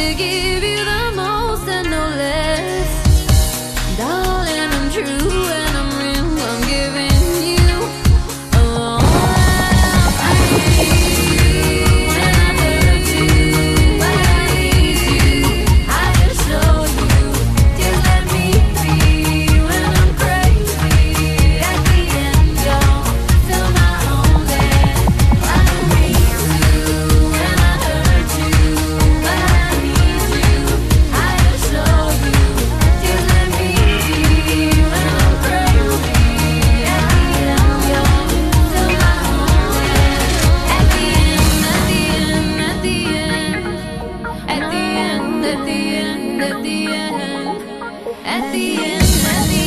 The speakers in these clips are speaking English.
At the end, at the end, at the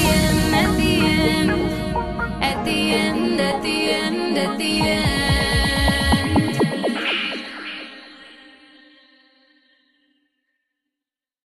end. at the end